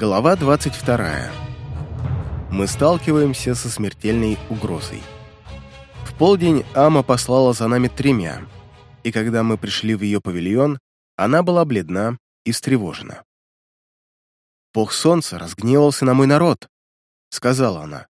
Глава 22. Мы сталкиваемся со смертельной угрозой. В полдень Ама послала за нами тремя, и когда мы пришли в ее павильон, она была бледна и встревожена. «Бог солнца разгневался на мой народ», — сказала она,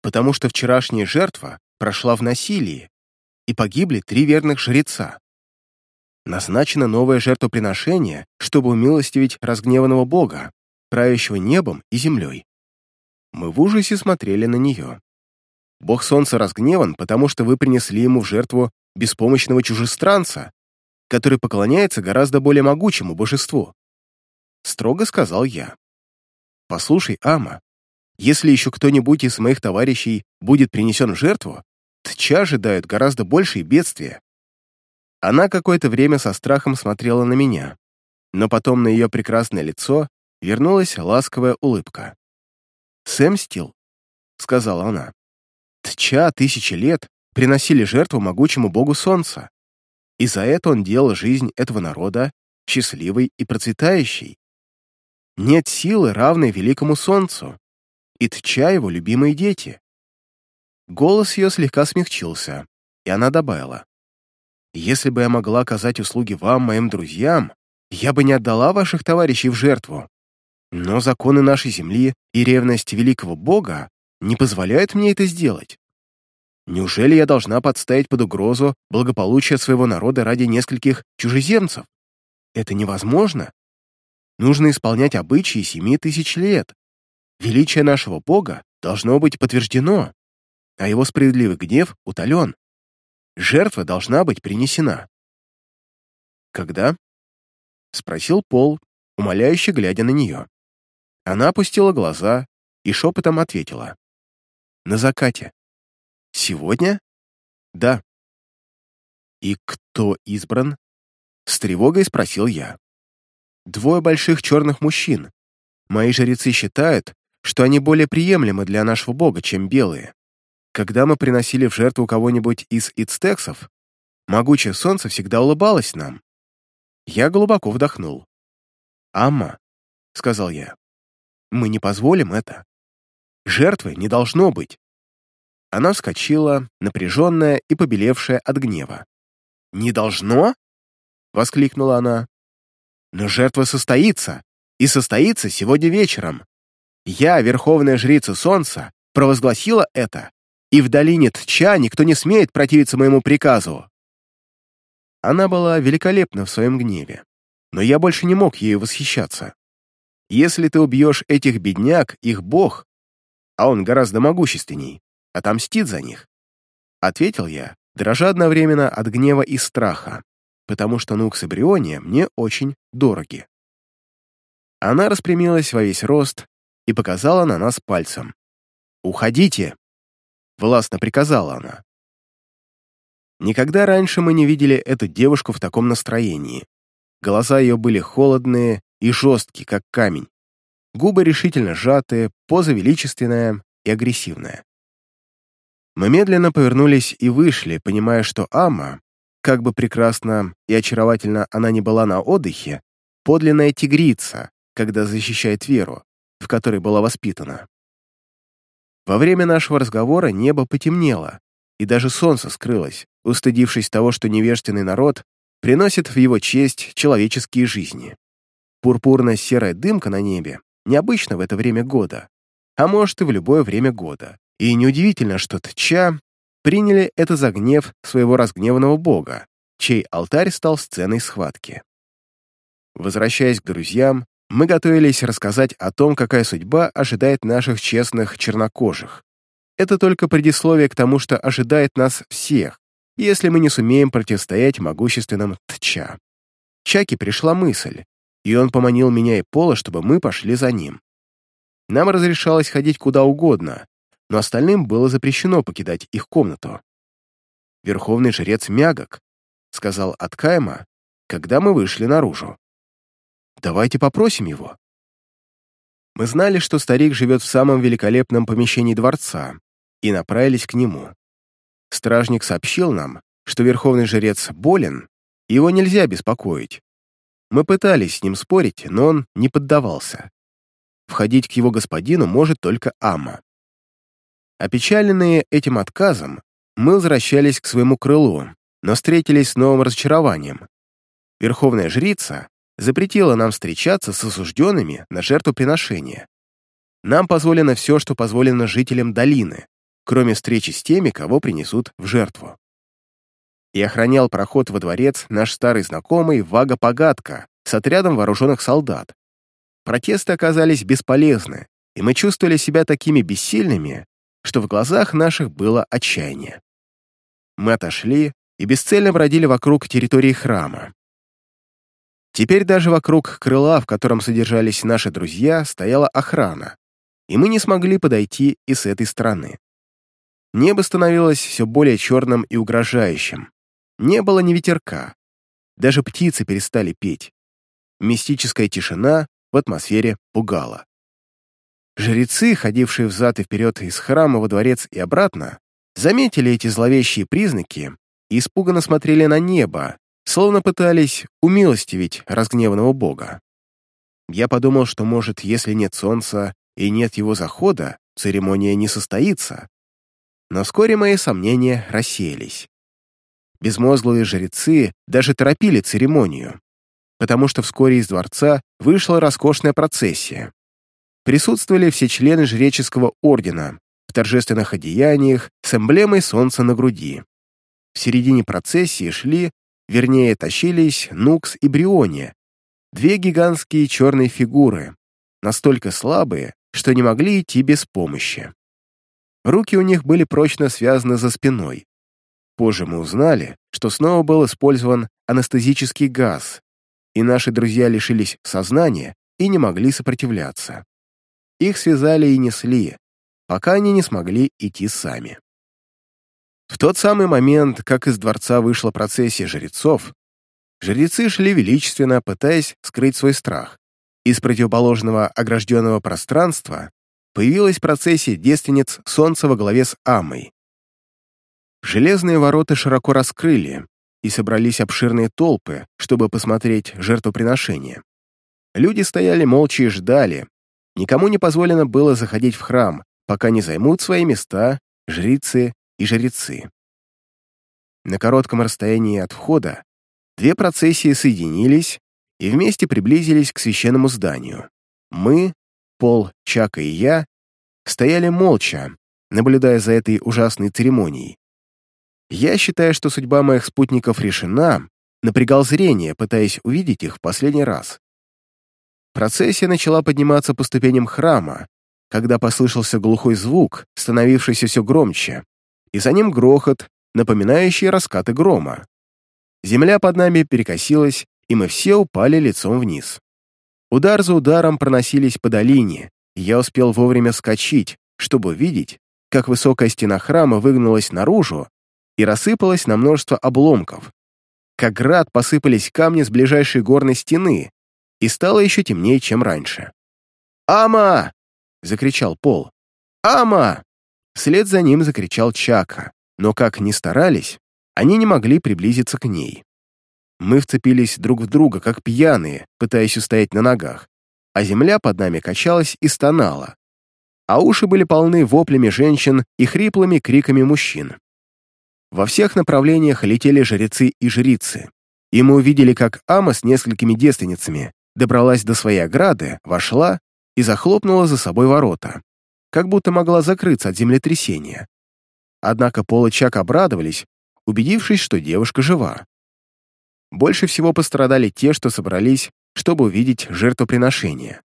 «потому что вчерашняя жертва прошла в насилии, и погибли три верных жреца. Назначено новое жертвоприношение, чтобы умилостивить разгневанного Бога, правящего небом и землей. Мы в ужасе смотрели на нее. Бог Солнца разгневан, потому что вы принесли ему в жертву беспомощного чужестранца, который поклоняется гораздо более могучему божеству. Строго сказал я. Послушай, Ама, если еще кто-нибудь из моих товарищей будет принесен в жертву, Тча ожидают гораздо большие бедствия. Она какое-то время со страхом смотрела на меня, но потом на ее прекрасное лицо вернулась ласковая улыбка. «Сэм Стил», — сказала она, — «Тча тысячи лет приносили жертву могучему богу солнца, и за это он делал жизнь этого народа счастливой и процветающей. Нет силы, равной великому солнцу, и Тча его любимые дети». Голос ее слегка смягчился, и она добавила, «Если бы я могла оказать услуги вам, моим друзьям, я бы не отдала ваших товарищей в жертву. Но законы нашей земли и ревность великого бога не позволяют мне это сделать. Неужели я должна подставить под угрозу благополучие своего народа ради нескольких чужеземцев? Это невозможно. Нужно исполнять обычаи семи тысяч лет. Величие нашего бога должно быть подтверждено, а его справедливый гнев утолен. Жертва должна быть принесена. «Когда?» — спросил Пол, умоляюще глядя на нее. Она опустила глаза и шепотом ответила. «На закате». «Сегодня?» «Да». «И кто избран?» С тревогой спросил я. «Двое больших черных мужчин. Мои жрецы считают, что они более приемлемы для нашего бога, чем белые. Когда мы приносили в жертву кого-нибудь из ицтексов, могучее солнце всегда улыбалось нам. Я глубоко вдохнул. «Амма», — сказал я, мы не позволим это. Жертвы не должно быть. Она вскочила, напряженная и побелевшая от гнева. «Не должно?» — воскликнула она. «Но жертва состоится, и состоится сегодня вечером. Я, верховная жрица солнца, провозгласила это, и в долине Тча никто не смеет противиться моему приказу». Она была великолепна в своем гневе, но я больше не мог ею восхищаться. Если ты убьешь этих бедняк, их бог, а он гораздо могущественней, отомстит за них. Ответил я, дрожа одновременно от гнева и страха, потому что Нукс и Бриония мне очень дороги. Она распрямилась во весь рост и показала на нас пальцем. «Уходите!» — властно приказала она. Никогда раньше мы не видели эту девушку в таком настроении. Глаза ее были холодные и жесткий, как камень. Губы решительно сжатые, поза величественная и агрессивная. Мы медленно повернулись и вышли, понимая, что Ама, как бы прекрасно и очаровательно она не была на отдыхе, подлинная тигрица, когда защищает веру, в которой была воспитана. Во время нашего разговора небо потемнело, и даже солнце скрылось, устыдившись того, что невежественный народ приносит в его честь человеческие жизни. Пурпурно-серая дымка на небе необычно в это время года, а может и в любое время года. И неудивительно, что Тча приняли это за гнев своего разгневанного бога, чей алтарь стал сценой схватки. Возвращаясь к друзьям, мы готовились рассказать о том, какая судьба ожидает наших честных чернокожих. Это только предисловие к тому, что ожидает нас всех, если мы не сумеем противостоять могущественным Тча. Чаки пришла мысль, и он поманил меня и Пола, чтобы мы пошли за ним. Нам разрешалось ходить куда угодно, но остальным было запрещено покидать их комнату. «Верховный жрец Мягок», — сказал Аткайма, когда мы вышли наружу. «Давайте попросим его». Мы знали, что старик живет в самом великолепном помещении дворца, и направились к нему. Стражник сообщил нам, что верховный жрец болен, его нельзя беспокоить, мы пытались с ним спорить, но он не поддавался. входить к его господину может только Ама. Опечаленные этим отказом, мы возвращались к своему крылу, но встретились с новым разочарованием. Верховная жрица запретила нам встречаться с осужденными на жертвоприношение. Нам позволено все, что позволено жителям долины, кроме встречи с теми, кого принесут в жертву. И охранял проход во дворец наш старый знакомый Вага Погадка с отрядом вооруженных солдат. Протесты оказались бесполезны, и мы чувствовали себя такими бессильными, что в глазах наших было отчаяние. Мы отошли и бесцельно бродили вокруг территории храма. Теперь даже вокруг крыла, в котором содержались наши друзья, стояла охрана, и мы не смогли подойти и с этой стороны. Небо становилось все более черным и угрожающим. Не было ни ветерка. Даже птицы перестали петь. Мистическая тишина в атмосфере пугала. Жрецы, ходившие взад и вперед из храма во дворец и обратно, заметили эти зловещие признаки и испуганно смотрели на небо, словно пытались умилостивить разгневанного бога. Я подумал, что, может, если нет солнца и нет его захода, церемония не состоится. Но вскоре мои сомнения рассеялись. Безмозглые жрецы даже торопили церемонию, потому что вскоре из дворца вышла роскошная процессия. Присутствовали все члены жреческого ордена в торжественных одеяниях с эмблемой солнца на груди. В середине процессии шли, вернее, тащились Нукс и Бриония, две гигантские черные фигуры, настолько слабые, что не могли идти без помощи. Руки у них были прочно связаны за спиной. Позже мы узнали, что снова был использован анестезический газ, и наши друзья лишились сознания и не могли сопротивляться. Их связали и несли, пока они не смогли идти сами. В тот самый момент, как из дворца вышла процессия жрецов, жрецы шли величественно, пытаясь скрыть свой страх. Из противоположного огражденного пространства появилась процессия девственниц солнца во главе с Амой. Железные ворота широко раскрыли, и собрались обширные толпы, чтобы посмотреть жертвоприношение. Люди стояли молча и ждали, Никому не позволено было заходить в храм, пока не займут свои места жрицы и жрецы. На коротком расстоянии от входа две процессии соединились и вместе приблизились к священному зданию. Мы, Пол, Чака и я, стояли молча, наблюдая за этой ужасной церемонией. Я, считая, что судьба моих спутников решена, напрягал зрение, пытаясь увидеть их в последний раз. Процессия начала подниматься по ступеням храма, когда послышался глухой звук, становившийся все громче, и за ним грохот, напоминающий раскаты грома. Земля под нами перекосилась, и мы все упали лицом вниз. Удар за ударом проносились по долине, и я успел вовремя вскочить, чтобы увидеть, как высокая стена храма выгнулась наружу и рассыпалась на множество обломков. Как град посыпались камни с ближайшей горной стены, и стало еще темнее, чем раньше. «Ама!» — закричал Пол. «Ама!» Вслед за ним закричал Чака, но как ни старались, они не могли приблизиться к ней. Мы вцепились друг в друга, как пьяные, пытаясь устоять на ногах, а земля под нами качалась и стонала, а уши были полны воплями женщин и хриплыми криками мужчин. Во всех направлениях летели жрецы и жрицы, и мы увидели, как Ама с несколькими девственницами добралась до своей ограды, вошла и захлопнула за собой ворота, как будто могла закрыться от землетрясения. Однако Пол и Чак обрадовались, убедившись, что девушка жива. Больше всего пострадали те, что собрались, чтобы увидеть жертвоприношение.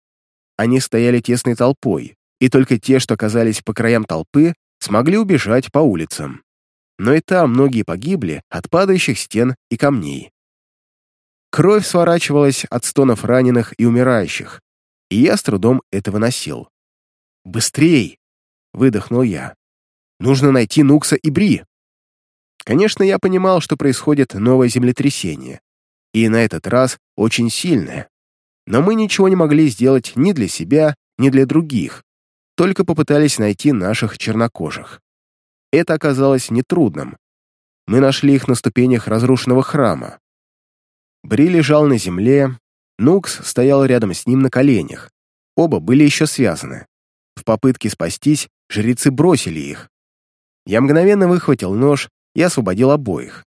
Они стояли тесной толпой, и только те, что оказались по краям толпы, смогли убежать по улицам. Но и там многие погибли от падающих стен и камней. Кровь сворачивалась от стонов раненых и умирающих, и я с трудом это выносил. «Быстрей!» — выдохнул я. «Нужно найти Нукса и Бри!» Конечно, я понимал, что происходит новое землетрясение, и на этот раз очень сильное. Но мы ничего не могли сделать ни для себя, ни для других, только попытались найти наших чернокожих. Это оказалось нетрудным. Мы нашли их на ступенях разрушенного храма. Бри лежал на земле, Нукс стоял рядом с ним на коленях. оба были еще связаны. В попытке спастись жрецы бросили их. Я мгновенно выхватил нож и освободил обоих.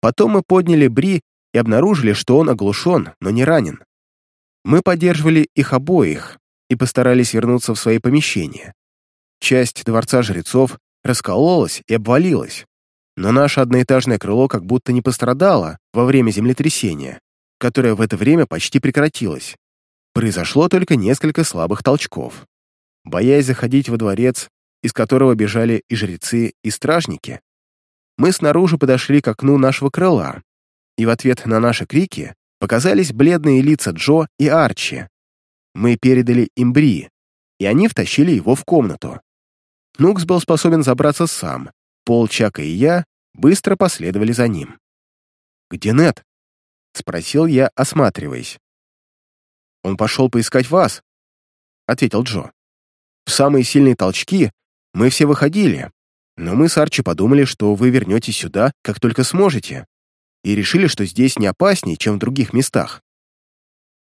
Потом мы подняли Бри и обнаружили, что он оглушен, но не ранен. Мы поддерживали их обоих и постарались вернуться в свои помещения. Часть дворца жрецов раскололась и обвалилась, но наше одноэтажное крыло как будто не пострадало во время землетрясения, которое в это время почти прекратилось. Произошло только несколько слабых толчков. Боясь заходить во дворец, из которого бежали и жрецы, и стражники, мы снаружи подошли к окну нашего крыла, и в ответ на наши крики показались бледные лица Джо и Арчи. Мы передали им Бри, и они втащили его в комнату. Нукс был способен забраться сам, Пол, Чака и я быстро последовали за ним. «Где Нет?» — спросил я, осматриваясь. «Он пошел поискать вас», — ответил Джо. «В самые сильные толчки мы все выходили, но мы с Арчи подумали, что вы вернетесь сюда, как только сможете, и решили, что здесь не опаснее, чем в других местах.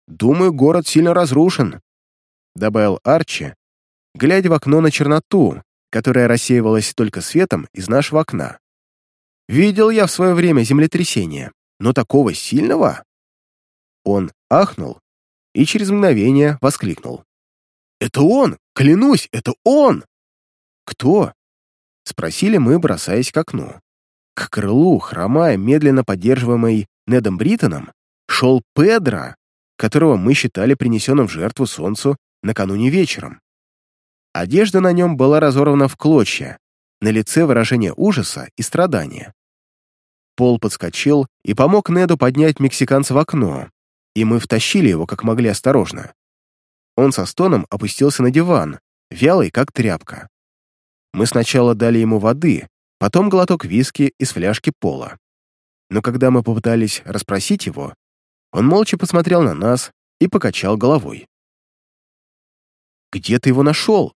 Думаю, город сильно разрушен», — добавил Арчи, глядя в окно на черноту, которая рассеивалась только светом из нашего окна. Видел я в свое время землетрясение, но такого сильного... Он ахнул и через мгновение воскликнул. «Это он! Клянусь, это он!» «Кто?» — спросили мы, бросаясь к окну. К крылу, хромая, медленно поддерживаемый Недом Бриттоном, шел Педро, которого мы считали принесенным в жертву солнцу накануне вечером. Одежда на нем была разорвана в клочья, на лице выражение ужаса и страдания. Пол подскочил и помог Неду поднять мексиканца в окно, и мы втащили его как могли осторожно. Он со стоном опустился на диван, вялый, как тряпка. Мы сначала дали ему воды, потом глоток виски из фляжки пола. Но когда мы попытались расспросить его, он молча посмотрел на нас и покачал головой. «Где ты его нашел?» —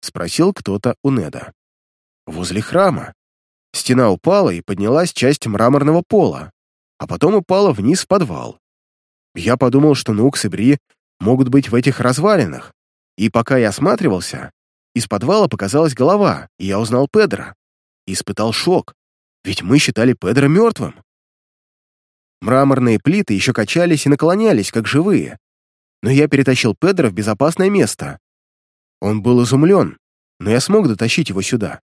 спросил кто-то у Неда. «Возле храма. Стена упала, и поднялась часть мраморного пола, а потом упала вниз в подвал. Я подумал, что Нукс и Бри могут быть в этих развалинах, и пока я осматривался, из подвала показалась голова, и я узнал Педро. Испытал шок, ведь мы считали Педро мертвым. Мраморные плиты еще качались и наклонялись, как живые, но я перетащил Педро в безопасное место, он был изумлен, но я смог дотащить его сюда.